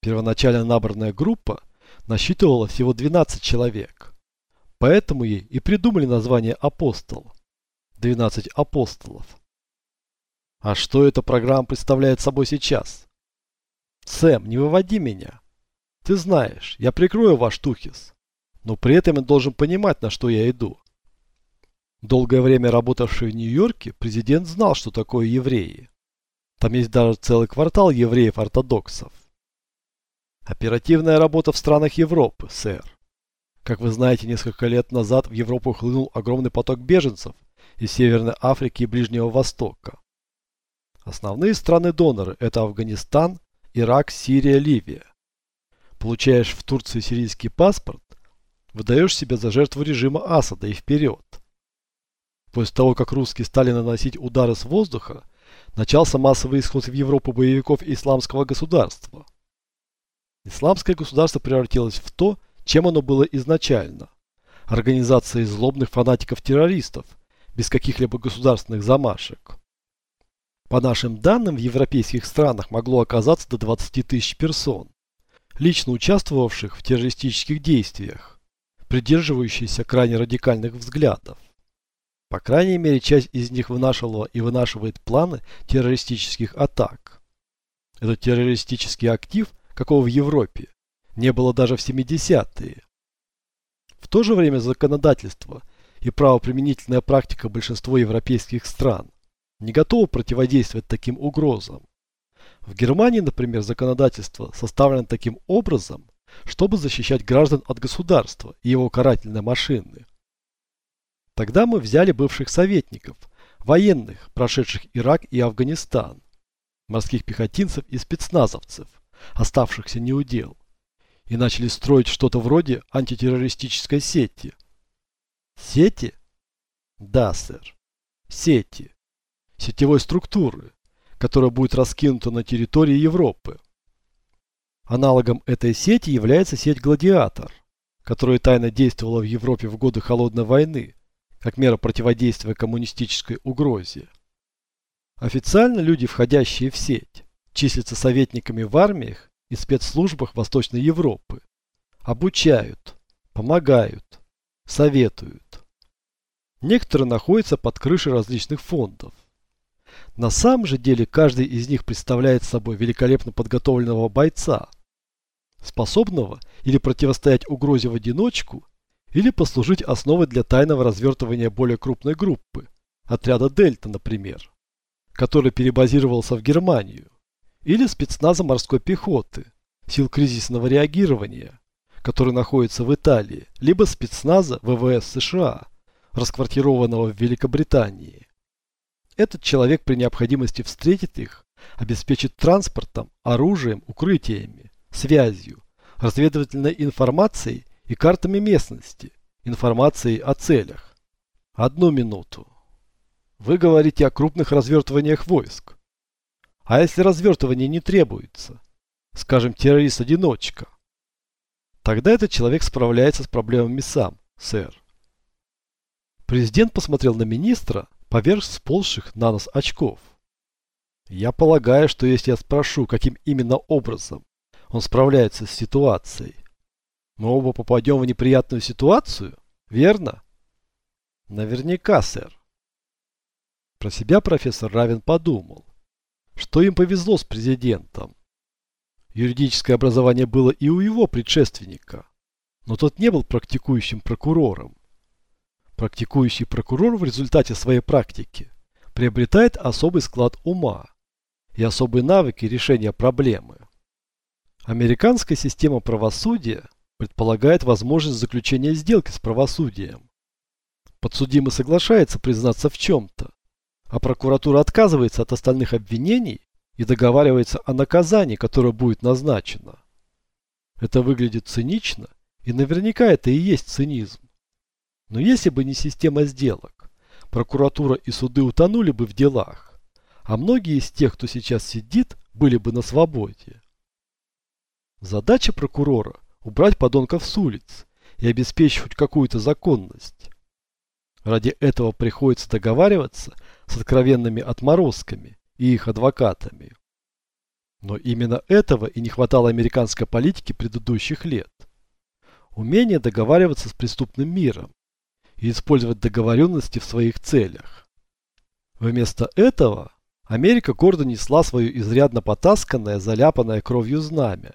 Первоначально набранная группа насчитывала всего 12 человек. Поэтому ей и придумали название «Апостол». 12 апостолов. А что эта программа представляет собой сейчас? Сэм, не выводи меня. Ты знаешь, я прикрою ваш Тухис. Но при этом я должен понимать, на что я иду. Долгое время работавший в Нью-Йорке, президент знал, что такое евреи. Там есть даже целый квартал евреев-ортодоксов. Оперативная работа в странах Европы, сэр. Как вы знаете, несколько лет назад в Европу хлынул огромный поток беженцев из Северной Африки и Ближнего Востока. Основные страны-доноры – это Афганистан, Ирак, Сирия, Ливия. Получаешь в Турции сирийский паспорт, выдаешь себя за жертву режима Асада и вперед. После того, как русские стали наносить удары с воздуха, начался массовый исход в Европу боевиков исламского государства. Исламское государство превратилось в то, чем оно было изначально – организацией злобных фанатиков-террористов, без каких-либо государственных замашек. По нашим данным, в европейских странах могло оказаться до 20 тысяч персон, лично участвовавших в террористических действиях, придерживающихся крайне радикальных взглядов. По крайней мере, часть из них вынашивала и вынашивает планы террористических атак. Этот террористический актив, какого в Европе, не было даже в 70-е. В то же время законодательство и правоприменительная практика большинства европейских стран не готовы противодействовать таким угрозам. В Германии, например, законодательство составлено таким образом, чтобы защищать граждан от государства и его карательной машины. Тогда мы взяли бывших советников, военных, прошедших Ирак и Афганистан, морских пехотинцев и спецназовцев, оставшихся неудел, и начали строить что-то вроде антитеррористической сети. Сети? Да, сэр. Сети. Сетевой структуры, которая будет раскинута на территории Европы. Аналогом этой сети является сеть «Гладиатор», которая тайно действовала в Европе в годы Холодной войны как мера противодействия коммунистической угрозе. Официально люди, входящие в сеть, числятся советниками в армиях и спецслужбах Восточной Европы. Обучают, помогают, советуют. Некоторые находятся под крышей различных фондов. На самом же деле каждый из них представляет собой великолепно подготовленного бойца, способного или противостоять угрозе в одиночку, или послужить основой для тайного развертывания более крупной группы, отряда Дельта, например, который перебазировался в Германию, или спецназа морской пехоты, сил кризисного реагирования, который находится в Италии, либо спецназа ВВС США, расквартированного в Великобритании. Этот человек при необходимости встретит их, обеспечит транспортом, оружием, укрытиями, связью, разведывательной информацией и картами местности, информацией о целях. Одну минуту. Вы говорите о крупных развертываниях войск. А если развертывание не требуется? Скажем, террорист-одиночка. Тогда этот человек справляется с проблемами сам, сэр. Президент посмотрел на министра поверх сползших на нос очков. Я полагаю, что если я спрошу, каким именно образом он справляется с ситуацией, мы оба попадем в неприятную ситуацию, верно? Наверняка, сэр. Про себя профессор Равен подумал, что им повезло с президентом. Юридическое образование было и у его предшественника, но тот не был практикующим прокурором. Практикующий прокурор в результате своей практики приобретает особый склад ума и особые навыки решения проблемы. Американская система правосудия – предполагает возможность заключения сделки с правосудием. Подсудимый соглашается признаться в чем-то, а прокуратура отказывается от остальных обвинений и договаривается о наказании, которое будет назначено. Это выглядит цинично, и наверняка это и есть цинизм. Но если бы не система сделок, прокуратура и суды утонули бы в делах, а многие из тех, кто сейчас сидит, были бы на свободе. Задача прокурора – убрать подонков с улиц и обеспечить хоть какую-то законность. Ради этого приходится договариваться с откровенными отморозками и их адвокатами. Но именно этого и не хватало американской политике предыдущих лет. Умение договариваться с преступным миром и использовать договоренности в своих целях. Вместо этого Америка гордо несла свое изрядно потасканное, заляпанное кровью знамя,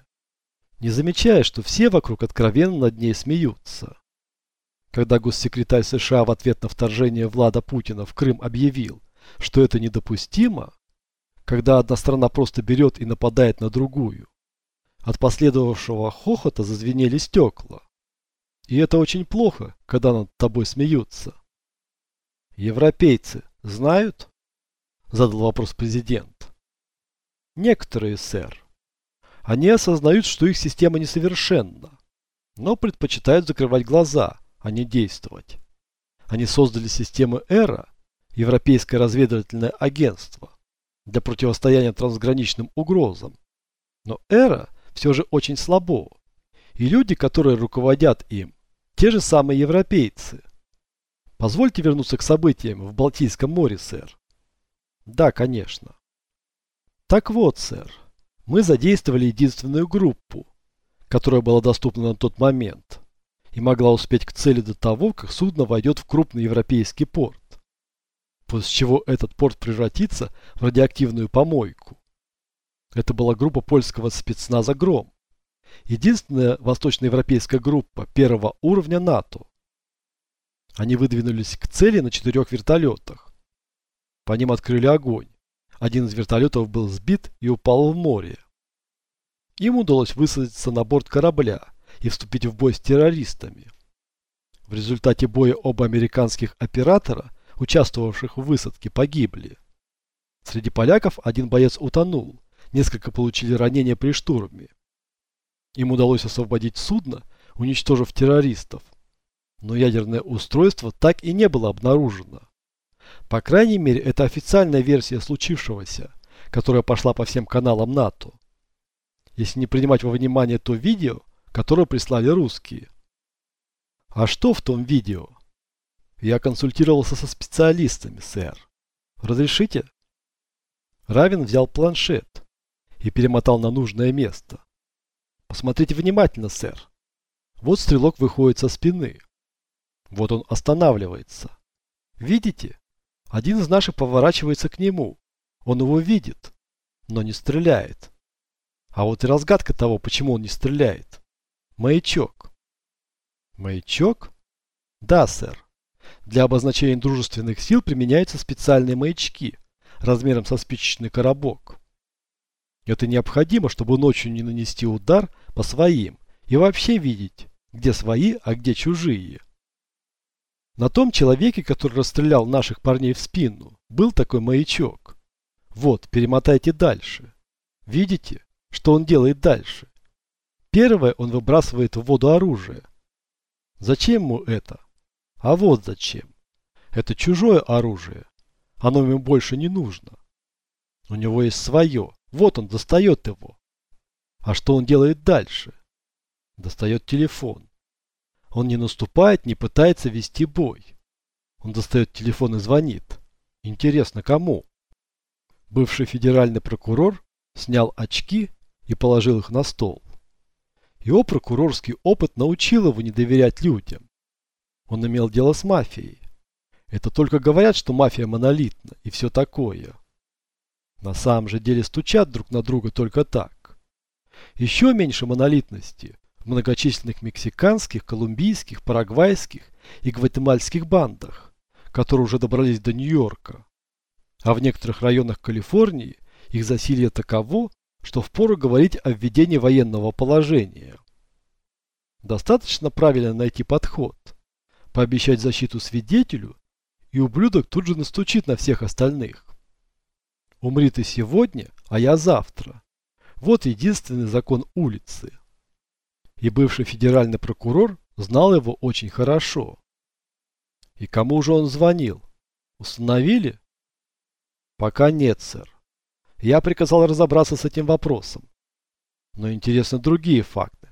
не замечая, что все вокруг откровенно над ней смеются. Когда госсекретарь США в ответ на вторжение Влада Путина в Крым объявил, что это недопустимо, когда одна страна просто берет и нападает на другую, от последовавшего хохота зазвенели стекла. И это очень плохо, когда над тобой смеются. Европейцы знают? Задал вопрос президент. Некоторые, сэр. Они осознают, что их система несовершенна, но предпочитают закрывать глаза, а не действовать. Они создали систему ЭРА, Европейское разведывательное агентство, для противостояния трансграничным угрозам. Но ЭРА все же очень слабо, и люди, которые руководят им, те же самые европейцы. Позвольте вернуться к событиям в Балтийском море, сэр. Да, конечно. Так вот, сэр, мы задействовали единственную группу, которая была доступна на тот момент и могла успеть к цели до того, как судно войдет в крупный европейский порт, после чего этот порт превратится в радиоактивную помойку. Это была группа польского спецназа «Гром», единственная восточноевропейская группа первого уровня НАТО. Они выдвинулись к цели на четырех вертолетах. По ним открыли огонь. Один из вертолетов был сбит и упал в море. Им удалось высадиться на борт корабля и вступить в бой с террористами. В результате боя оба американских оператора, участвовавших в высадке, погибли. Среди поляков один боец утонул, несколько получили ранения при штурме. Им удалось освободить судно, уничтожив террористов. Но ядерное устройство так и не было обнаружено. По крайней мере, это официальная версия случившегося, которая пошла по всем каналам НАТО. Если не принимать во внимание то видео, которое прислали русские. А что в том видео? Я консультировался со специалистами, сэр. Разрешите? Равин взял планшет и перемотал на нужное место. Посмотрите внимательно, сэр. Вот стрелок выходит со спины. Вот он останавливается. Видите? Один из наших поворачивается к нему. Он его видит, но не стреляет. А вот и разгадка того, почему он не стреляет. Маячок. Маячок? Да, сэр. Для обозначения дружественных сил применяются специальные маячки размером со спичечный коробок. Это необходимо, чтобы ночью не нанести удар по своим и вообще видеть, где свои, а где чужие. На том человеке, который расстрелял наших парней в спину, был такой маячок. Вот, перемотайте дальше. Видите, что он делает дальше? Первое, он выбрасывает в воду оружие. Зачем ему это? А вот зачем. Это чужое оружие. Оно ему больше не нужно. У него есть свое. Вот он достает его. А что он делает дальше? Достает телефон. Он не наступает, не пытается вести бой. Он достает телефон и звонит. Интересно, кому? Бывший федеральный прокурор снял очки и положил их на стол. Его прокурорский опыт научил его не доверять людям. Он имел дело с мафией. Это только говорят, что мафия монолитна и все такое. На самом же деле стучат друг на друга только так. Еще меньше монолитности в многочисленных мексиканских, колумбийских, парагвайских и гватемальских бандах, которые уже добрались до Нью-Йорка. А в некоторых районах Калифорнии их засилье таково, что впору говорить о введении военного положения. Достаточно правильно найти подход, пообещать защиту свидетелю, и ублюдок тут же настучит на всех остальных. Умри ты сегодня, а я завтра. Вот единственный закон улицы. И бывший федеральный прокурор знал его очень хорошо. И кому же он звонил? Установили? Пока нет, сэр. Я приказал разобраться с этим вопросом. Но интересны другие факты.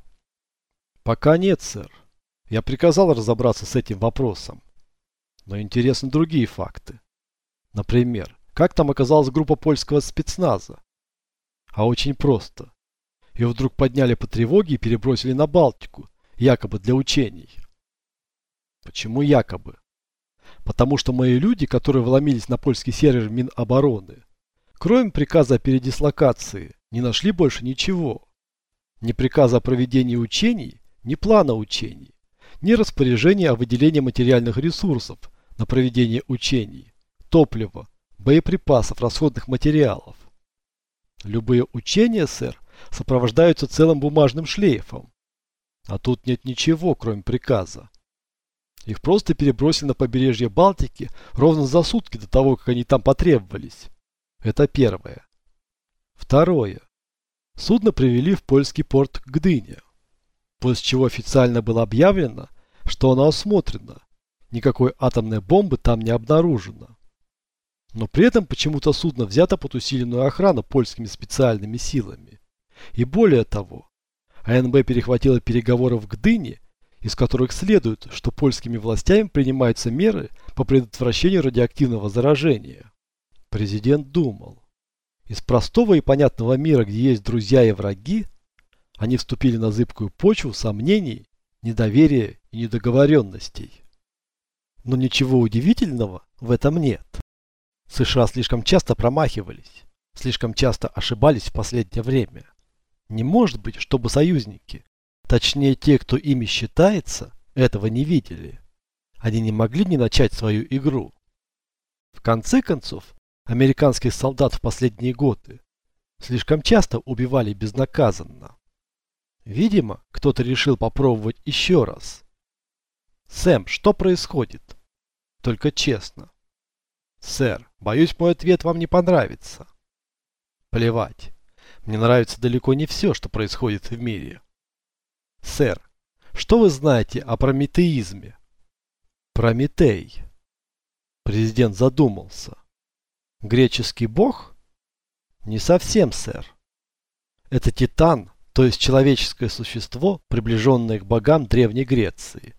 Пока нет, сэр. Я приказал разобраться с этим вопросом. Но интересны другие факты. Например, как там оказалась группа польского спецназа? А очень просто. Ее вдруг подняли по тревоге и перебросили на Балтику, якобы для учений. Почему якобы? Потому что мои люди, которые вломились на польский сервер Минобороны, кроме приказа о передислокации, не нашли больше ничего. Ни приказа о проведении учений, ни плана учений, ни распоряжения о выделении материальных ресурсов на проведение учений, топлива, боеприпасов, расходных материалов. Любые учения, сэр, сопровождаются целым бумажным шлейфом. А тут нет ничего, кроме приказа. Их просто перебросили на побережье Балтики ровно за сутки до того, как они там потребовались. Это первое. Второе. Судно привели в польский порт Гдыня, после чего официально было объявлено, что оно осмотрено. Никакой атомной бомбы там не обнаружено. Но при этом почему-то судно взято под усиленную охрану польскими специальными силами. И более того, АНБ перехватила переговоры в Гдыне, из которых следует, что польскими властями принимаются меры по предотвращению радиоактивного заражения. Президент думал. Из простого и понятного мира, где есть друзья и враги, они вступили на зыбкую почву сомнений, недоверия и недоговоренностей. Но ничего удивительного в этом нет. США слишком часто промахивались, слишком часто ошибались в последнее время. Не может быть, чтобы союзники, точнее те, кто ими считается, этого не видели. Они не могли не начать свою игру. В конце концов, американских солдат в последние годы слишком часто убивали безнаказанно. Видимо, кто-то решил попробовать еще раз. Сэм, что происходит? Только честно. Сэр, боюсь, мой ответ вам не понравится. Плевать. Мне нравится далеко не все, что происходит в мире. Сэр, что вы знаете о прометеизме? Прометей. Президент задумался. Греческий бог? Не совсем, сэр. Это титан, то есть человеческое существо, приближенное к богам Древней Греции.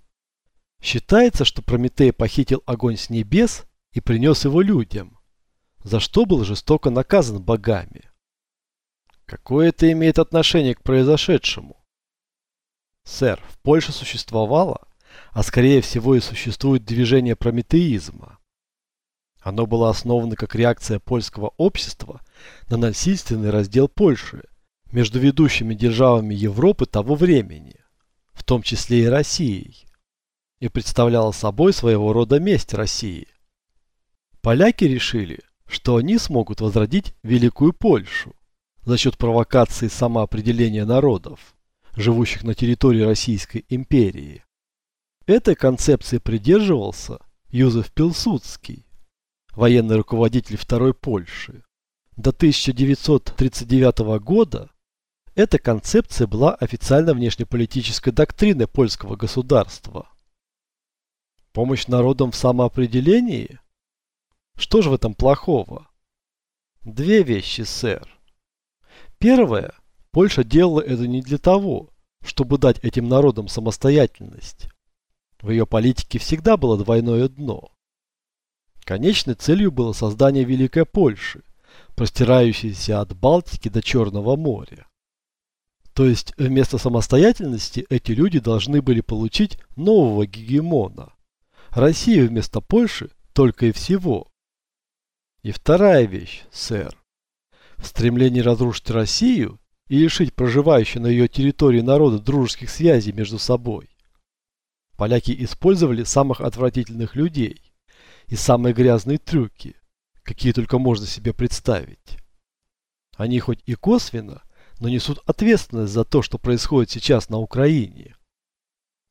Считается, что Прометей похитил огонь с небес и принес его людям, за что был жестоко наказан богами. Какое это имеет отношение к произошедшему? Сэр, в Польше существовало, а скорее всего и существует движение прометеизма. Оно было основано как реакция польского общества на насильственный раздел Польши между ведущими державами Европы того времени, в том числе и Россией, и представляло собой своего рода месть России. Поляки решили, что они смогут возродить Великую Польшу за счет провокации самоопределения народов, живущих на территории Российской империи. Этой концепции придерживался Юзеф Пилсудский, военный руководитель Второй Польши. До 1939 года эта концепция была официально внешнеполитической доктриной польского государства. Помощь народам в самоопределении? Что же в этом плохого? Две вещи, сэр. Первое. Польша делала это не для того, чтобы дать этим народам самостоятельность. В ее политике всегда было двойное дно. Конечной целью было создание Великой Польши, простирающейся от Балтики до Черного моря. То есть вместо самостоятельности эти люди должны были получить нового гегемона. Россию вместо Польши только и всего. И вторая вещь, сэр. В стремлении разрушить Россию и лишить проживающих на ее территории народа дружеских связей между собой. Поляки использовали самых отвратительных людей и самые грязные трюки, какие только можно себе представить. Они хоть и косвенно, но несут ответственность за то, что происходит сейчас на Украине.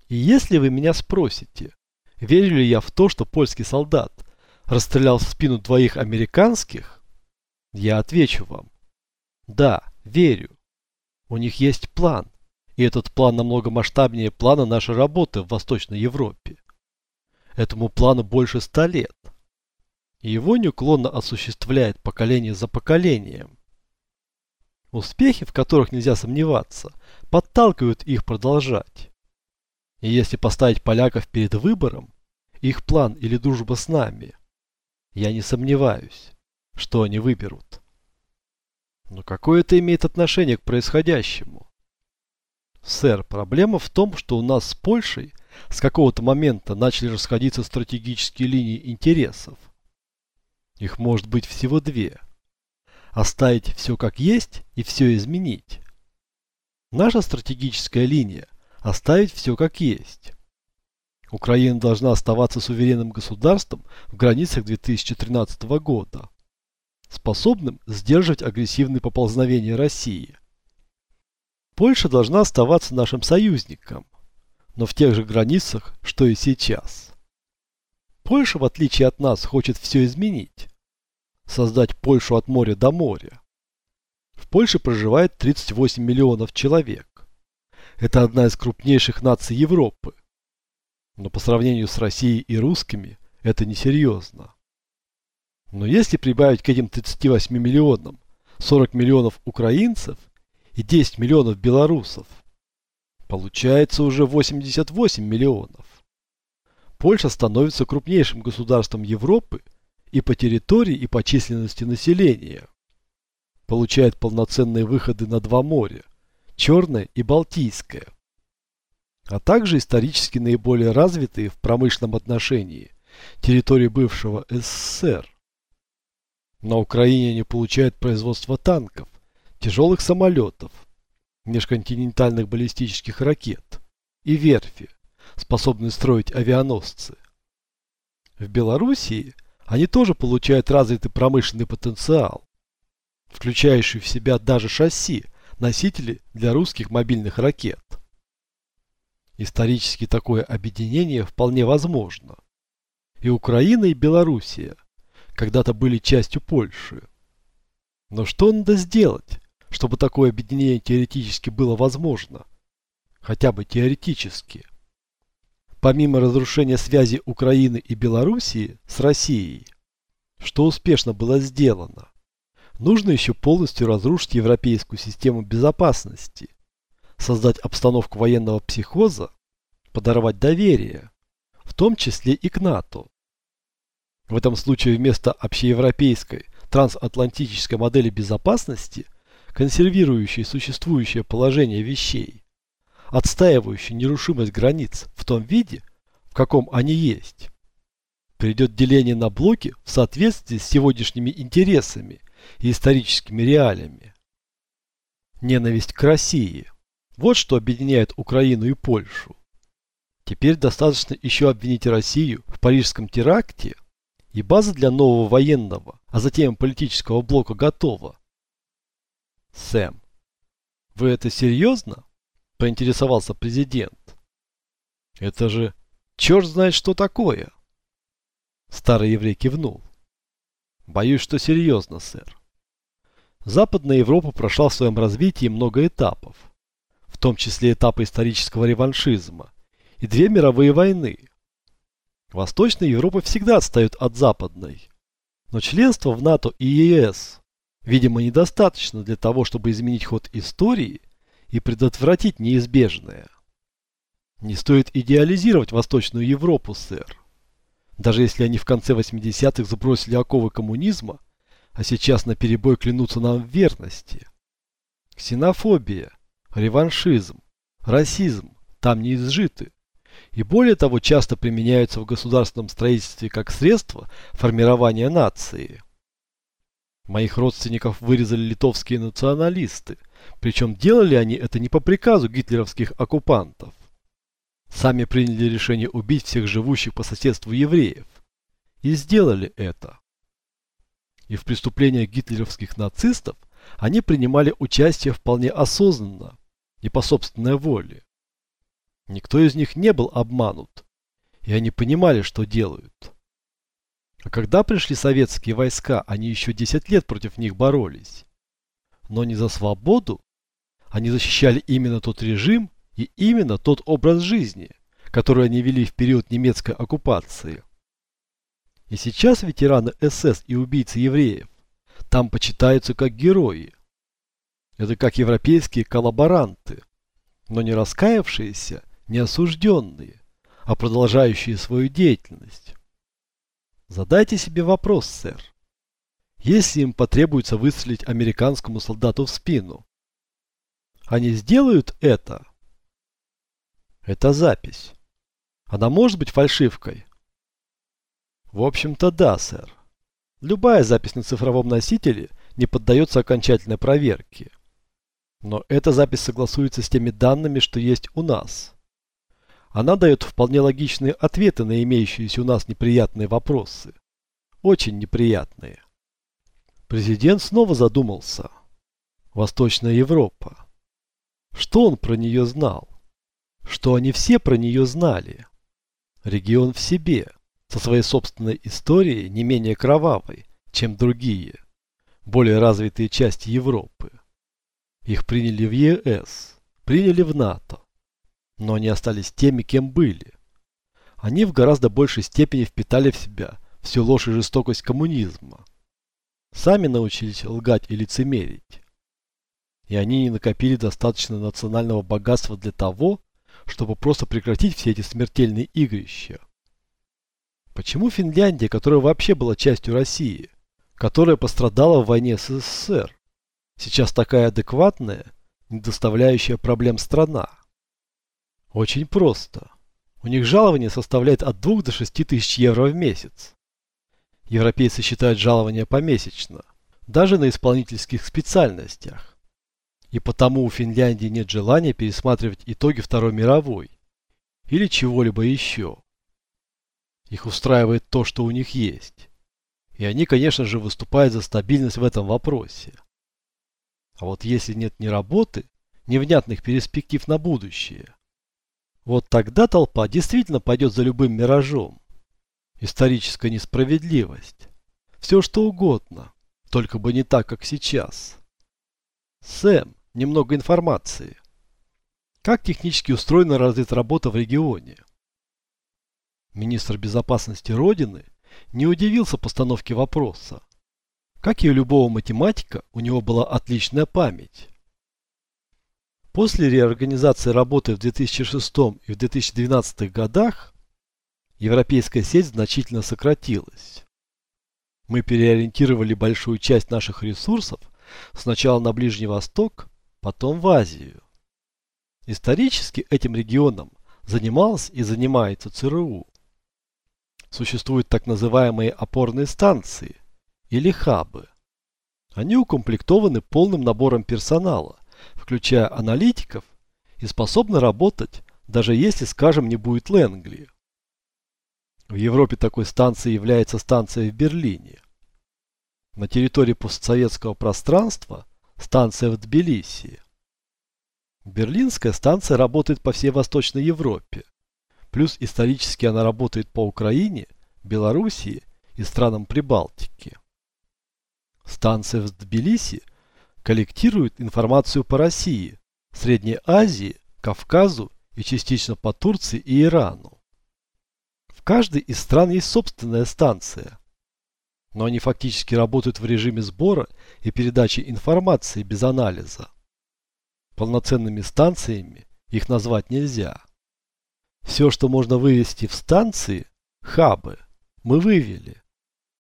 И если вы меня спросите, верю ли я в то, что польский солдат расстрелял в спину двоих американских, я отвечу вам. Да, верю. У них есть план. И этот план намного масштабнее плана нашей работы в Восточной Европе. Этому плану больше ста лет. И его неуклонно осуществляет поколение за поколением. Успехи, в которых нельзя сомневаться, подталкивают их продолжать. И если поставить поляков перед выбором, их план или дружба с нами, я не сомневаюсь, что они выберут. Но какое это имеет отношение к происходящему? Сэр, проблема в том, что у нас с Польшей с какого-то момента начали расходиться стратегические линии интересов. Их может быть всего две. Оставить все как есть и все изменить. Наша стратегическая линия – оставить все как есть. Украина должна оставаться суверенным государством в границах 2013 года, способным сдерживать агрессивные поползновения России. Польша должна оставаться нашим союзником, но в тех же границах, что и сейчас. Польша, в отличие от нас, хочет все изменить. Создать Польшу от моря до моря. В Польше проживает 38 миллионов человек. Это одна из крупнейших наций Европы. Но по сравнению с Россией и русскими, это несерьезно. Но если прибавить к этим 38 миллионам 40 миллионов украинцев и 10 миллионов белорусов, получается уже 88 миллионов. Польша становится крупнейшим государством Европы и по территории, и по численности населения. Получает полноценные выходы на два моря – Черное и Балтийское. А также исторически наиболее развитые в промышленном отношении территории бывшего СССР. На Украине они получают производство танков, тяжелых самолетов, межконтинентальных баллистических ракет и верфи, способные строить авианосцы. В Белоруссии они тоже получают развитый промышленный потенциал, включающий в себя даже шасси, носители для русских мобильных ракет. Исторически такое объединение вполне возможно. И Украина, и Белоруссия когда-то были частью Польши. Но что надо сделать, чтобы такое объединение теоретически было возможно? Хотя бы теоретически. Помимо разрушения связи Украины и Белоруссии с Россией, что успешно было сделано, нужно еще полностью разрушить европейскую систему безопасности, создать обстановку военного психоза, подорвать доверие, в том числе и к НАТО. В этом случае вместо общеевропейской трансатлантической модели безопасности, консервирующей существующее положение вещей, отстаивающей нерушимость границ в том виде, в каком они есть, придет деление на блоки в соответствии с сегодняшними интересами и историческими реалиями. Ненависть к России – вот что объединяет Украину и Польшу. Теперь достаточно еще обвинить Россию в парижском теракте – и база для нового военного, а затем политического блока готова. Сэм, вы это серьезно? Поинтересовался президент. Это же черт знает что такое. Старый еврей кивнул. Боюсь, что серьезно, сэр. Западная Европа прошла в своем развитии много этапов, в том числе этапы исторического реваншизма и две мировые войны, Восточная Европа всегда отстает от Западной. Но членство в НАТО и ЕС, видимо, недостаточно для того, чтобы изменить ход истории и предотвратить неизбежное. Не стоит идеализировать Восточную Европу, сэр. Даже если они в конце 80-х сбросили оковы коммунизма, а сейчас на перебой клянутся нам в верности. Ксенофобия, реваншизм, расизм там не изжиты и более того часто применяются в государственном строительстве как средство формирования нации. Моих родственников вырезали литовские националисты, причем делали они это не по приказу гитлеровских оккупантов. Сами приняли решение убить всех живущих по соседству евреев. И сделали это. И в преступлениях гитлеровских нацистов они принимали участие вполне осознанно, не по собственной воле. Никто из них не был обманут, и они понимали, что делают. А когда пришли советские войска, они еще 10 лет против них боролись. Но не за свободу, они защищали именно тот режим и именно тот образ жизни, который они вели в период немецкой оккупации. И сейчас ветераны СС и убийцы евреев там почитаются как герои. Это как европейские коллаборанты, но не раскаявшиеся не осужденные, а продолжающие свою деятельность. Задайте себе вопрос, сэр. Если им потребуется выстрелить американскому солдату в спину. Они сделают это? Это запись. Она может быть фальшивкой? В общем-то да, сэр. Любая запись на цифровом носителе не поддается окончательной проверке. Но эта запись согласуется с теми данными, что есть у нас. Она дает вполне логичные ответы на имеющиеся у нас неприятные вопросы. Очень неприятные. Президент снова задумался. Восточная Европа. Что он про нее знал? Что они все про нее знали? Регион в себе – со своей собственной историей не менее кровавой, чем другие, более развитые части Европы. Их приняли в ЕС, приняли в НАТО, но они остались теми, кем были. Они в гораздо большей степени впитали в себя всю ложь и жестокость коммунизма. Сами научились лгать и лицемерить. И они не накопили достаточно национального богатства для того, чтобы просто прекратить все эти смертельные игрища. Почему Финляндия, которая вообще была частью России, которая пострадала в войне с СССР, сейчас такая адекватная, не доставляющая проблем страна? Очень просто. У них жалование составляет от 2 до 6 тысяч евро в месяц. Европейцы считают жалование помесячно, даже на исполнительских специальностях. И потому у Финляндии нет желания пересматривать итоги Второй мировой или чего-либо еще. Их устраивает то, что у них есть. И они, конечно же, выступают за стабильность в этом вопросе. А вот если нет ни работы, ни внятных перспектив на будущее, вот тогда толпа действительно пойдет за любым миражом. Историческая несправедливость. Все что угодно, только бы не так, как сейчас. Сэм, немного информации. Как технически устроена разведработа в регионе? Министр безопасности Родины не удивился постановке вопроса. Как и у любого математика, у него была отличная память. После реорганизации работы в 2006 и в 2012 годах европейская сеть значительно сократилась. Мы переориентировали большую часть наших ресурсов сначала на Ближний Восток, потом в Азию. Исторически этим регионом занималась и занимается ЦРУ существуют так называемые опорные станции или хабы. Они укомплектованы полным набором персонала, включая аналитиков, и способны работать, даже если, скажем, не будет Ленгли. В Европе такой станцией является станция в Берлине. На территории постсоветского пространства станция в Тбилиси. Берлинская станция работает по всей Восточной Европе. Плюс исторически она работает по Украине, Белоруссии и странам Прибалтики. Станция в Тбилиси коллектирует информацию по России, Средней Азии, Кавказу и частично по Турции и Ирану. Каждой из стран есть собственная станция, но они фактически работают в режиме сбора и передачи информации без анализа. Полноценными станциями их назвать нельзя. Все, что можно вывести в станции, хабы, мы вывели.